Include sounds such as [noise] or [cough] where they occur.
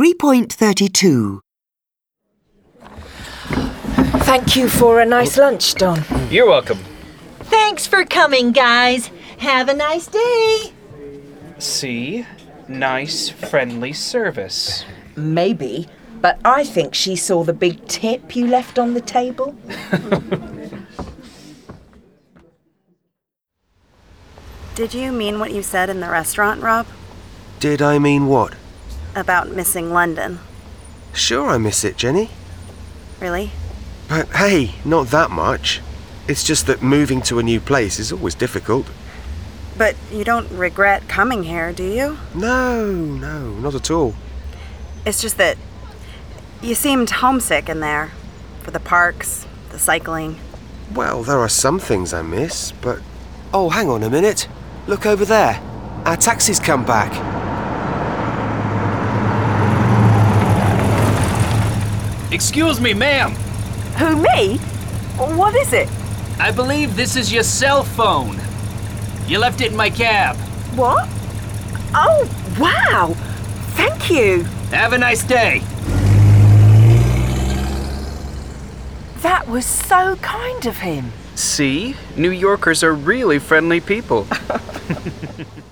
3.32. Thank you for a nice lunch, Don. You're welcome. Thanks for coming, guys. Have a nice day. See? Nice, friendly service. Maybe, but I think she saw the big tip you left on the table. [laughs] Did you mean what you said in the restaurant, Rob? Did I mean what? About missing London? Sure, I miss it, Jenny. Really? But hey, not that much. It's just that moving to a new place is always difficult. But you don't regret coming here, do you? No, no, not at all. It's just that you seemed homesick in there. For the parks, the cycling. Well, there are some things I miss, but. Oh, hang on a minute. Look over there. Our taxi's come back. Excuse me, ma'am. Who, me? What is it? I believe this is your cell phone. You left it in my cab. What? Oh, wow! Thank you. Have a nice day. That was so kind of him. See? New Yorkers are really friendly people. [laughs]